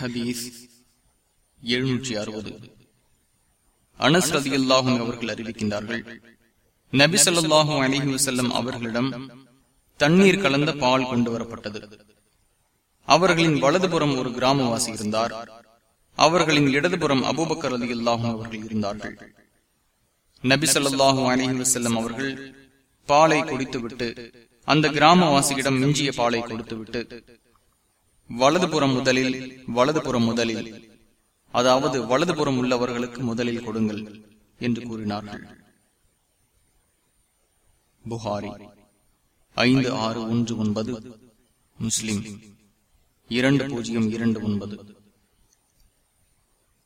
ஹதீஸ் எழுநூற்றி அறுபது. அனஸ் ரதி அல்லாஹும் அவர்கள் அறிவிக்கின்றார்கள். நபி சொல்லாஹும் அலிஹி வசல்லம் அவர்களிடம் தண்ணீர் கலந்த பால் கொண்டு வரப்பட்டது அவர்களின் வலதுபுறம் ஒரு கிராமவாசி இருந்தார். அவர்களின் இடதுபுறம் அபூபக்கர் ரதி அல்லாஹும் அவர்கள் இருந்தார்கள். நபி சொல்லாஹும் அலிஹி வசல்லம் அவர்கள் பாலை குடித்துவிட்டு அந்த கிராமவாசியிடம் மிஞ்சிய பாலை கொடுத்துவிட்டு வலதுபுறம் முதலில் வலதுபுறம் முதலில். அதாவது வலதுபுறம் உள்ளவர்களுக்கு முதலில் கொடுங்கள் என்று கூறினார்கள். புகாரி ஐந்து ஆறு ஒன்று ஒன்பது. முஸ்லிம் இரண்டு பூஜ்ஜியம் இரண்டு ஒன்பது.